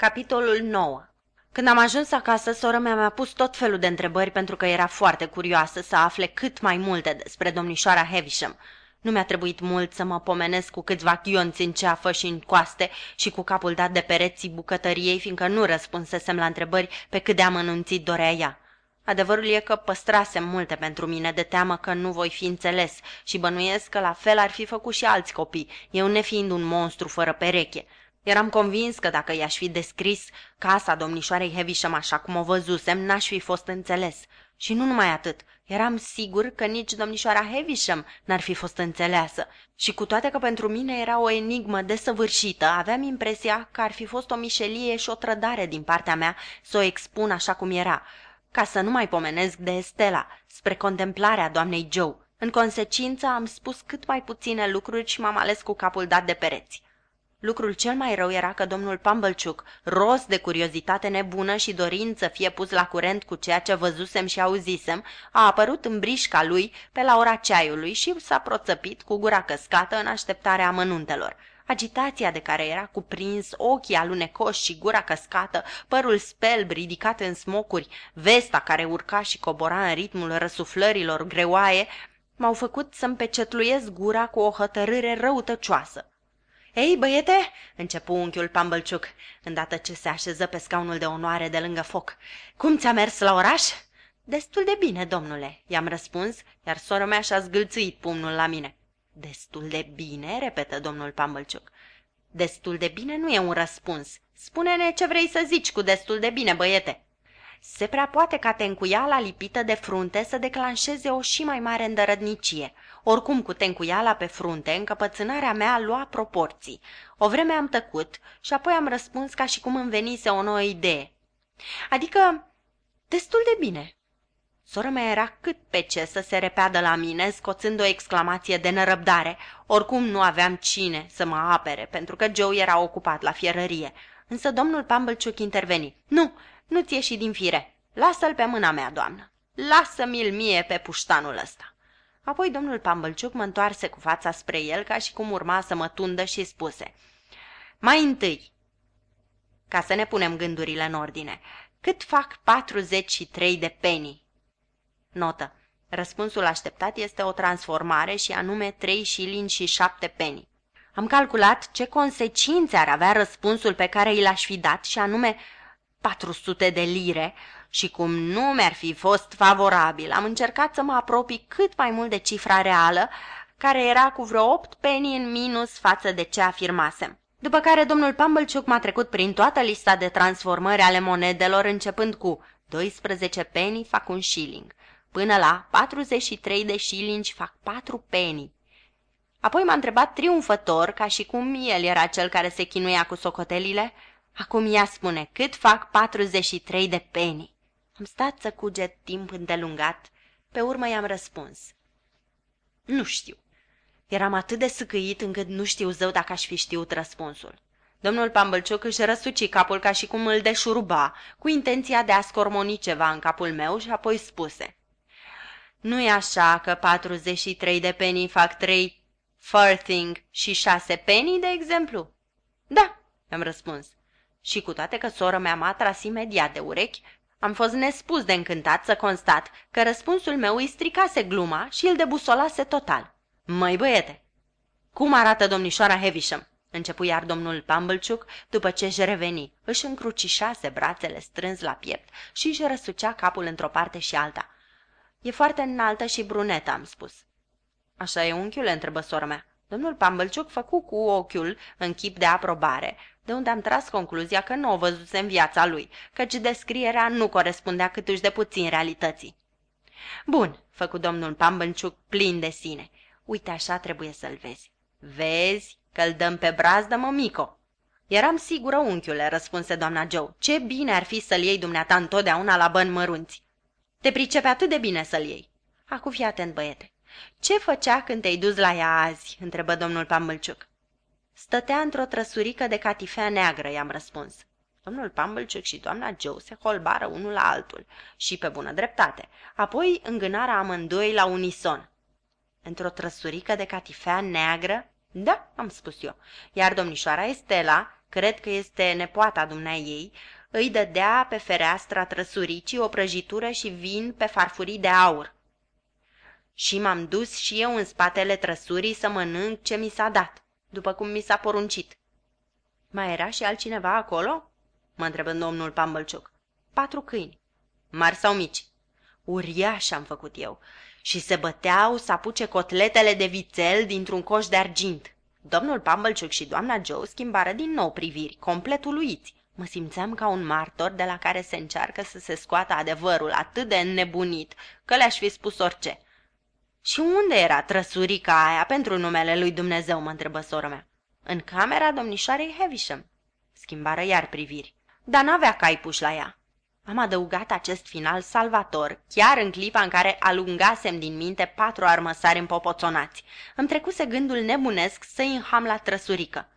Capitolul 9 Când am ajuns acasă, sora mea mi-a pus tot felul de întrebări pentru că era foarte curioasă să afle cât mai multe despre domnișoara Havisham. Nu mi-a trebuit mult să mă pomenesc cu câțiva ghionți în ceafă și în coaste și cu capul dat de pereții bucătăriei, fiindcă nu răspunsesem la întrebări pe cât de amănunțit dorea ea. Adevărul e că păstrasem multe pentru mine, de teamă că nu voi fi înțeles și bănuiesc că la fel ar fi făcut și alți copii, eu nefiind un monstru fără pereche. Eram convins că dacă i-aș fi descris casa domnișoarei Heavisham așa cum o văzusem, n-aș fi fost înțeles. Și nu numai atât, eram sigur că nici domnișoara Heavisham n-ar fi fost înțeleasă. Și cu toate că pentru mine era o enigmă desăvârșită, aveam impresia că ar fi fost o mișelie și o trădare din partea mea să o expun așa cum era, ca să nu mai pomenesc de Estela, spre contemplarea doamnei Joe. În consecință am spus cât mai puține lucruri și m-am ales cu capul dat de pereți. Lucrul cel mai rău era că domnul Pumblechook, ros de curiozitate nebună și dorind să fie pus la curent cu ceea ce văzusem și auzisem, a apărut în brișca lui pe la ora ceaiului și s-a proțăpit cu gura căscată în așteptarea amănuntelor. Agitația de care era cuprins, ochii alunecoși și gura căscată, părul spelb ridicat în smocuri, vesta care urca și cobora în ritmul răsuflărilor greoaie, m-au făcut să-mi pecetluiesc gura cu o hotărâre răutăcioasă. Ei, băiete!" începu unchiul Pumblechook, îndată ce se așeză pe scaunul de onoare de lângă foc. Cum ți-a mers la oraș?" Destul de bine, domnule," i-am răspuns, iar sora mea și-a zgâlțuit pumnul la mine. Destul de bine?" repetă domnul Pumblechook. Destul de bine nu e un răspuns. Spune-ne ce vrei să zici cu destul de bine, băiete." Se prea poate ca tencuiala lipită de frunte să declanșeze o și mai mare îndărădnicie. Oricum, cu tencuiala pe frunte, încăpățânarea mea lua proporții. O vreme am tăcut și apoi am răspuns ca și cum îmi venise o nouă idee. Adică, destul de bine. Sora mea era cât pe ce să se repeadă la mine, scoțând o exclamație de nerăbdare. Oricum nu aveam cine să mă apere, pentru că Joe era ocupat la fierărie. Însă domnul Pumblechook interveni. Nu, nu-ți ieși din fire. Lasă-l pe mâna mea, doamnă. Lasă-mi-l mie pe puștanul ăsta. Apoi domnul Pumblechook mă întoarse cu fața spre el ca și cum urma să mă tundă și spuse Mai întâi, ca să ne punem gândurile în ordine, cât fac 43 de penny? Notă. Răspunsul așteptat este o transformare și anume 3 shilling și 7 penny. Am calculat ce consecințe ar avea răspunsul pe care i l-aș fi dat și anume 400 de lire și cum nu mi-ar fi fost favorabil, am încercat să mă apropii cât mai mult de cifra reală, care era cu vreo 8 penny în minus față de ce afirmasem. După care domnul Pumblechook m-a trecut prin toată lista de transformări ale monedelor, începând cu 12 penny fac un shilling, până la 43 de shilling fac 4 penny. Apoi m-a întrebat triumfător, ca și cum el era cel care se chinuia cu socotelile, Acum ea spune, cât fac 43 de penny? Am stat să cuget timp îndelungat, pe urmă i-am răspuns. Nu știu. Eram atât de săcăit încât nu știu zău dacă aș fi știut răspunsul. Domnul Pambălciuc își răsuci capul ca și cum îl deșuruba, cu intenția de a scormoni ceva în capul meu și apoi spuse. Nu e așa că 43 de penny fac 3 farthing și 6 penny, de exemplu? Da, am răspuns. Și cu toate că sora mea m-a tras imediat de urechi, am fost nespus de încântat să constat că răspunsul meu îi stricase gluma și îl debusolase total. Măi băiete, cum arată domnișoara Heavisham? Începu iar domnul Pumblechook după ce își reveni. Își încrucișase brațele strâns la piept și își răsucea capul într-o parte și alta. E foarte înaltă și brunetă, am spus. Așa e, unchiule, întrebă sora mea. Domnul Pumblechook făcu cu ochiul în chip de aprobare, de unde am tras concluzia că nu o văzuse în viața lui, căci descrierea nu corespundea câtuși de puțin realității. Bun, făcu domnul Pambănciuc plin de sine. Uite așa trebuie să-l vezi. Vezi că-l dăm pe brazdă, mămico. Eram sigură, unchiule, răspunse doamna Joe. Ce bine ar fi să-l iei dumneata întotdeauna la bani mărunți. Te pricepe atât de bine să-l iei. Acum fii atent, băiete. Ce făcea când te-ai dus la ea azi?" întrebă domnul Pambălciuc. Stătea într-o trăsurică de catifea neagră, i-am răspuns. Domnul Pumblechook și doamna Joe se holbară unul la altul și pe bună dreptate. Apoi îngânarea amândoi la unison. Într-o trăsurică de catifea neagră? Da, am spus eu. Iar domnișoara Estela cred că este nepoata dumneai ei, îi dădea pe fereastra trăsuricii o prăjitură și vin pe farfurii de aur. Și m-am dus și eu în spatele trăsurii să mănânc ce mi s-a dat, după cum mi s-a poruncit. Mai era și altcineva acolo? mă întrebă domnul Pambălciuc. Patru câini. Mari sau mici? Uriași am făcut eu. Și se băteau să apuce cotletele de vițel dintr-un coș de argint. Domnul Pambălciuc și doamna Joe schimbară din nou priviri, complet uluiți. Mă simțeam ca un martor de la care se încearcă să se scoată adevărul atât de înnebunit că le-aș fi spus orice. Și unde era trăsurica aia pentru numele lui Dumnezeu, mă întrebă sora mea. În camera domnișoarei Havisham. Schimbară iar priviri. Dar n-avea cai puși la ea. Am adăugat acest final salvator, chiar în clipa în care alungasem din minte patru armăsari împopoțonați. Îmi trecuse gândul nebunesc să-i înham la trăsurică.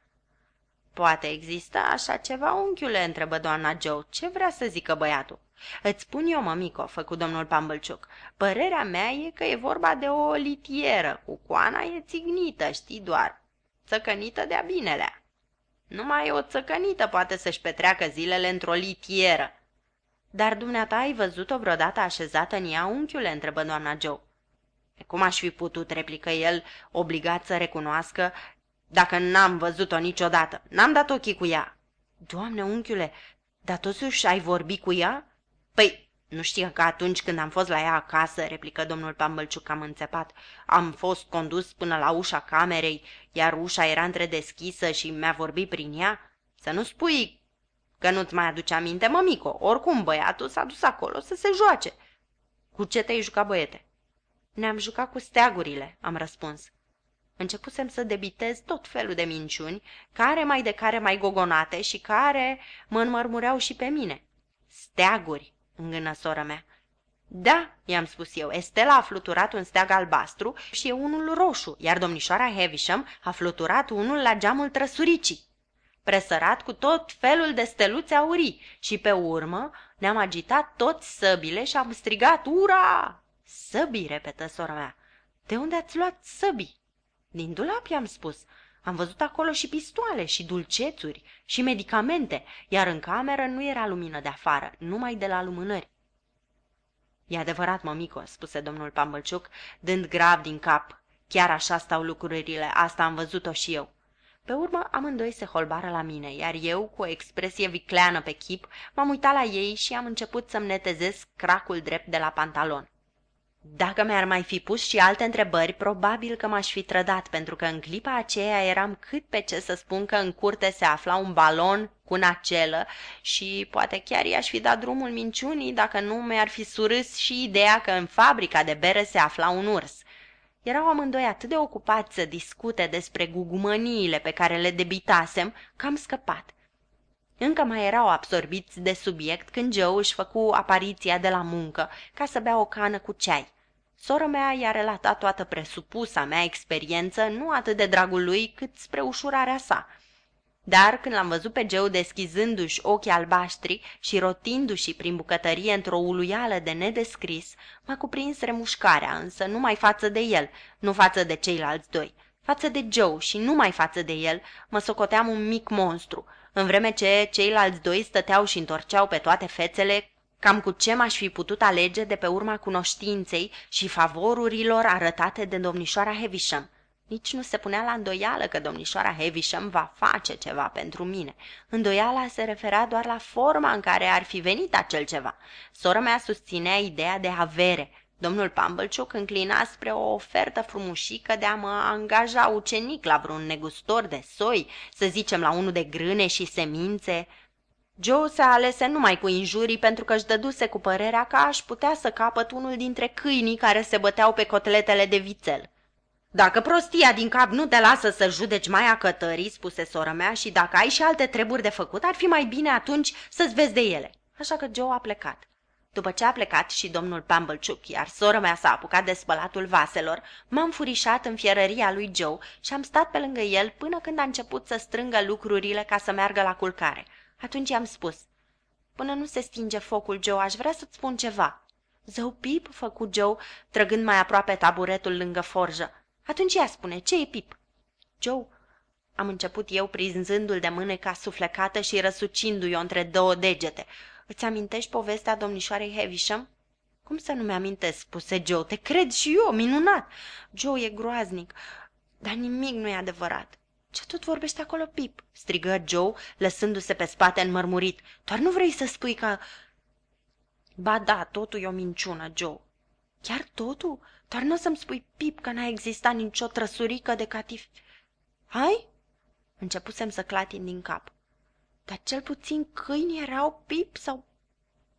Poate exista așa ceva, unchiule?" întrebă doamna Joe. Ce vrea să zică băiatul?" Îți spun eu, mămico," făcu domnul Pambălciuc. Părerea mea e că e vorba de o litieră. Cu coana e țignită, știi doar. Țăcănită de-a binelea. Numai o țăcănită poate să-și petreacă zilele într-o litieră. Dar dumneata ai văzut-o vreodată așezată în ea, unchiule?" întrebă doamna Joe. Cum aș fi putut, replică el, obligat să recunoască, dacă n-am văzut-o niciodată. N-am dat ochii cu ea. Doamne, unchiule, dar totuși ai vorbit cu ea? Păi, nu știi că atunci când am fost la ea acasă, replică domnul Pambălciuc cam înțepat, am fost condus până la ușa camerei, iar ușa era întredeschisă și mi-a vorbit prin ea? Să nu spui că nu-ți mai aduce aminte, mămico. Oricum, băiatul s-a dus acolo să se joace. Cu ce te-ai jucat, băiete? Ne-am jucat cu steagurile, am răspuns. Începusem să debitez tot felul de minciuni, care mai de care mai gogonate și care mă înmărmureau și pe mine. Steaguri, îngână sora mea. Da, i-am spus eu, Estela a fluturat un steag albastru și e unul roșu, iar domnișoara Havisham a fluturat unul la geamul trăsuricii. Presărat cu tot felul de steluțe aurii și pe urmă ne-am agitat toți săbile și am strigat, ura! Săbii, repetă sora mea. De unde ați luat săbii? Din dulap i-am spus. Am văzut acolo și pistoale, și dulcețuri, și medicamente, iar în cameră nu era lumină de afară, numai de la lumânări. E adevărat, mămico, spuse domnul Pambălciuc, dând grav din cap. Chiar așa stau lucrurile, asta am văzut-o și eu. Pe urmă, amândoi se holbară la mine, iar eu, cu o expresie vicleană pe chip, m-am uitat la ei și am început să-mi netezesc cracul drept de la pantalon. Dacă mi-ar mai fi pus și alte întrebări, probabil că m-aș fi trădat, pentru că în clipa aceea eram cât pe ce să spun că în curte se afla un balon cu nacelă și poate chiar i-aș fi dat drumul minciunii dacă nu mi-ar fi surâs și ideea că în fabrica de bere se afla un urs. Erau amândoi atât de ocupați să discute despre gugumăniile pe care le debitasem că am scăpat. Încă mai erau absorbiți de subiect când Joe își făcu apariția de la muncă ca să bea o cană cu ceai. Sora mea i-a relatat toată presupusa mea experiență, nu atât de dragul lui, cât spre ușurarea sa. Dar când l-am văzut pe Joe deschizându-și ochii albaștri și rotindu-și prin bucătărie într-o uluială de nedescris, m-a cuprins remușcarea, însă numai față de el, nu față de ceilalți doi. Față de Joe și numai față de el, mă socoteam un mic monstru, în vreme ce ceilalți doi stăteau și întorceau pe toate fețele cam cu ce m-aș fi putut alege de pe urma cunoștinței și favorurilor arătate de domnișoara Heavisham. Nici nu se punea la îndoială că domnișoara Heavisham va face ceva pentru mine. Îndoiala se referea doar la forma în care ar fi venit acel ceva. Sora mea susținea ideea de avere, Domnul Pambălciuc înclina spre o ofertă frumușică de a mă angaja ucenic la vreun negustor de soi, să zicem la unul de grâne și semințe. Joe se alese numai cu injurii pentru că își dăduse cu părerea că aș putea să capăt unul dintre câinii care se băteau pe cotletele de vițel. Dacă prostia din cap nu te lasă să judeci mai acătării, spuse sora mea, și dacă ai și alte treburi de făcut, ar fi mai bine atunci să-ți vezi de ele. Așa că Joe a plecat. După ce a plecat și domnul Pambălciuc, iar sora mea s-a apucat de spălatul vaselor, m-am furișat în fierăria lui Joe și am stat pe lângă el până când a început să strângă lucrurile ca să meargă la culcare. Atunci i-am spus, până nu se stinge focul, Joe, aș vrea să-ți spun ceva. Zău pip, făcu Joe, trăgând mai aproape taburetul lângă forjă. Atunci ea spune, ce e pip? Joe, Am început eu prinzându-l de mâneca suflecată și răsucindu-i-o între două degete. Îți amintești povestea domnișoarei Havisham? Cum să nu mi-amintesc, spuse Joe. Te cred și eu, minunat. Joe e groaznic, dar nimic nu e adevărat. Ce tot vorbește acolo, Pip? strigă Joe, lăsându-se pe spate înmărmurit. Doar nu vrei să spui că... Ba da, totul e o minciună, Joe. Chiar totul? Doar nu o să-mi spui, Pip, că n-a existat nicio trăsurică de catif... Hai? Începusem să clatin din cap. Dar cel puțin câini erau, Pip, sau...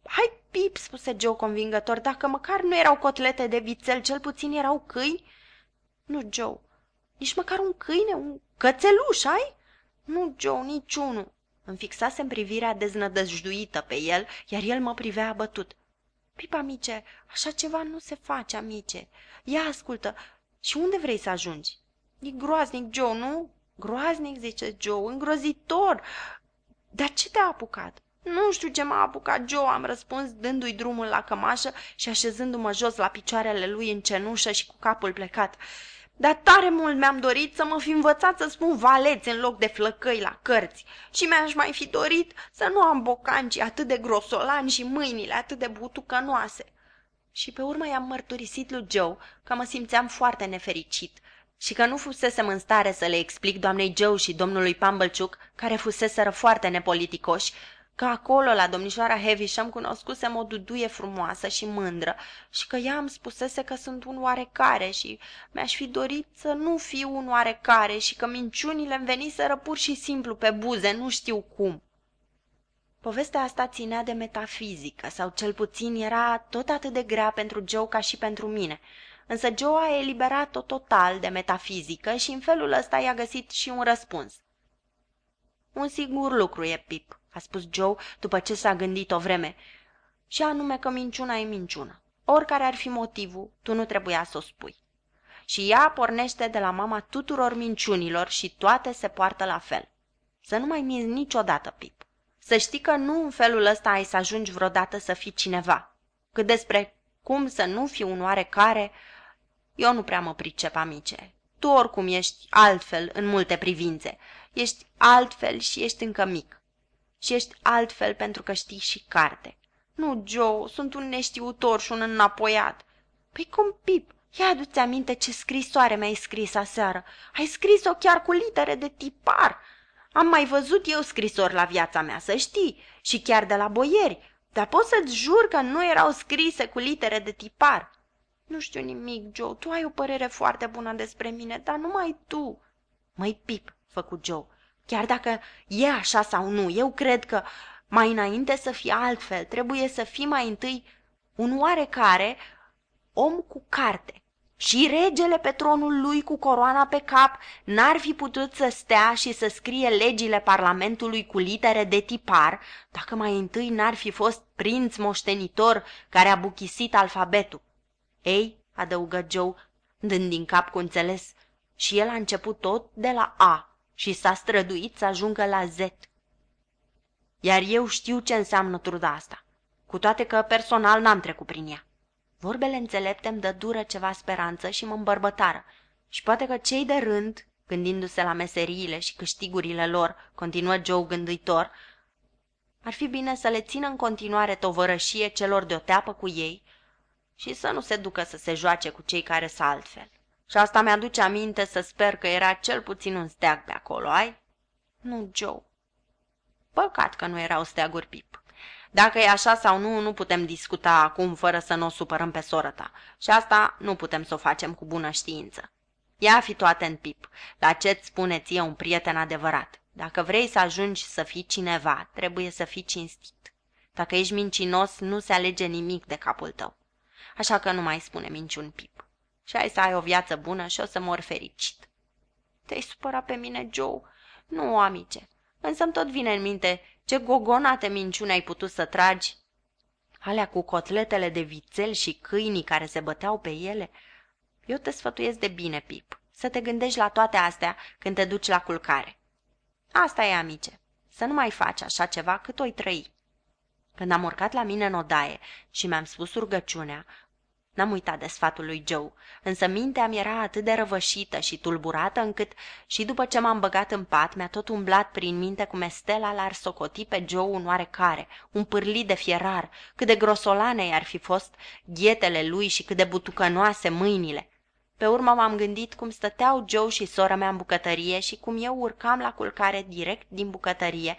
Hai, Pip, spuse Joe convingător, dacă măcar nu erau cotlete de vițel, cel puțin erau câini? Nu, Joe, nici măcar un câine, un cățeluș ai? Nu, Joe, niciunul. Îmi fixasem privirea deznădăjduită pe el, iar el mă privea abătut. Pipa, amice, așa ceva nu se face, amice. Ia ascultă, și unde vrei să ajungi? E groaznic, Joe, nu? Groaznic, zice Joe, îngrozitor. Dar ce te-a apucat? Nu știu ce m-a apucat Joe, am răspuns dându-i drumul la cămașă și așezându-mă jos la picioarele lui în cenușă și cu capul plecat. Dar tare mult mi-am dorit să mă fi învățat să spun valeți în loc de flăcăi la cărți și mi-aș mai fi dorit să nu am bocancii atât de grosolani și mâinile atât de butucănoase. Și pe urmă i-am mărturisit lui Joe că mă simțeam foarte nefericit și că nu fusesem în stare să le explic doamnei Joe și domnului Pumblechook, care fuseseră foarte nepoliticoși, că acolo, la domnișoara Havisham, cunoscusem o duduie frumoasă și mândră și că ea îmi spusese că sunt un oarecare și mi-aș fi dorit să nu fiu un oarecare și că minciunile îmi veniseră pur și simplu pe buze, nu știu cum. Povestea asta ținea de metafizică, sau cel puțin era tot atât de grea pentru Joe ca și pentru mine, însă Joe a eliberat-o total de metafizică și în felul ăsta i-a găsit și un răspuns. Un singur lucru e, Pip, a spus Joe după ce s-a gândit o vreme, și anume că minciuna e minciună. Oricare ar fi motivul, tu nu trebuia să o spui. Și ea pornește de la mama tuturor minciunilor și toate se poartă la fel. Să nu mai minți niciodată, Pip. Să știi că nu în felul ăsta ai să ajungi vreodată să fii cineva. Cât despre cum să nu fii un oarecare, eu nu prea mă pricep, amice. Tu oricum ești altfel în multe privințe. Ești altfel și ești încă mic și ești altfel pentru că știi și carte. Nu, Joe, sunt un neștiutor și un înapoiat. Păi cum, Pip, ia adu-ți aminte ce scrisoare mi-ai scris aseară. Ai scris-o chiar cu litere de tipar. Am mai văzut eu scrisori la viața mea, să știi, și chiar de la boieri, dar pot să-ți jur că nu erau scrise cu litere de tipar. Nu știu nimic, Joe, tu ai o părere foarte bună despre mine, dar numai tu. Măi, Pip, făcut Joe, Chiar dacă e așa sau nu, eu cred că mai înainte să fie altfel, trebuie să fii mai întâi un oarecare om cu carte. Și regele pe tronul lui cu coroana pe cap n-ar fi putut să stea și să scrie legile Parlamentului cu litere de tipar dacă mai întâi n-ar fi fost prinț moștenitor care a buchisit alfabetul. Ei, adăugă Joe, dând din cap cu înțeles, și el a început tot de la A și s-a străduit să ajungă la Z. Iar eu știu ce înseamnă truda asta, cu toate că personal n-am trecut prin ea. Vorbele înțelepte îmi dă dură ceva speranță și mă îmbărbătară și poate că cei de rând, gândindu-se la meseriile și câștigurile lor, continuă Joe gânditor, ar fi bine să le țină în continuare tovărășie celor de o teapă cu ei și să nu se ducă să se joace cu cei care sunt altfel. Și asta mi-aduce aminte să sper că era cel puțin un steag pe acolo, ai? Nu, Joe. Păcat că nu erau steaguri pip. Dacă e așa sau nu, nu putem discuta acum fără să nu o supărăm pe soră ta. Și asta nu putem să o facem cu bună știință. Ia fi tu atent, Pip, la ce-ți spune ție un prieten adevărat. Dacă vrei să ajungi să fii cineva, trebuie să fii cinstit. Dacă ești mincinos, nu se alege nimic de capul tău. Așa că nu mai spune minciuni, Pip și ai să ai o viață bună și o să mor fericit. Te-ai supărat pe mine, Joe? Nu, amice, însă tot vine în minte ce gogonate minciuni ai putut să tragi. Alea cu cotletele de vițel și câinii care se băteau pe ele. Eu te sfătuiesc de bine, Pip, să te gândești la toate astea când te duci la culcare. Asta e, amice, să nu mai faci așa ceva cât o trăi. Când am urcat la mine în odaie și mi-am spus rugăciunea, N-am uitat de sfatul lui Joe, însă mintea mi era atât de răvășită și tulburată încât și după ce m-am băgat în pat mi-a tot umblat prin minte cum Estela l-ar socoti pe Joe un oarecare, un pârlit de fierar, cât de grosolane i-ar fi fost ghetele lui și cât de butucănoase mâinile. Pe urmă m-am gândit cum stăteau Joe și sora mea în bucătărie și cum eu urcam la culcare direct din bucătărie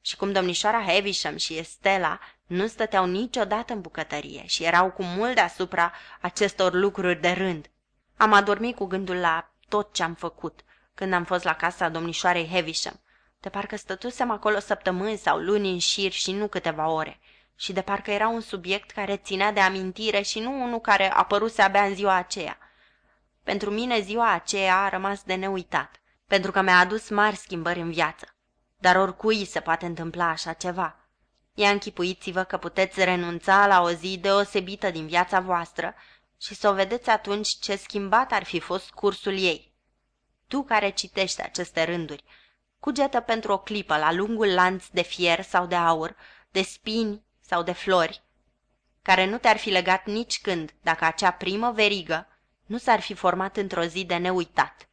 și cum domnișoara Havisham și Estela nu stăteau niciodată în bucătărie și erau cu mult deasupra acestor lucruri de rând. Am adormit cu gândul la tot ce am făcut când am fost la casa domnișoarei Havisham. De parcă stătusem acolo săptămâni sau luni în șir și nu câteva ore. Și de parcă era un subiect care ținea de amintire și nu unul care apăruse abia în ziua aceea. Pentru mine ziua aceea a rămas de neuitat, pentru că mi-a adus mari schimbări în viață. Dar oricui se poate întâmpla așa ceva. Ia închipuiți-vă că puteți renunța la o zi deosebită din viața voastră și să o vedeți atunci ce schimbat ar fi fost cursul ei. Tu care citești aceste rânduri, cugetă pentru o clipă la lungul lanț de fier sau de aur, de spini sau de flori, care nu te-ar fi legat nici când dacă acea primă verigă nu s-ar fi format într-o zi de neuitat.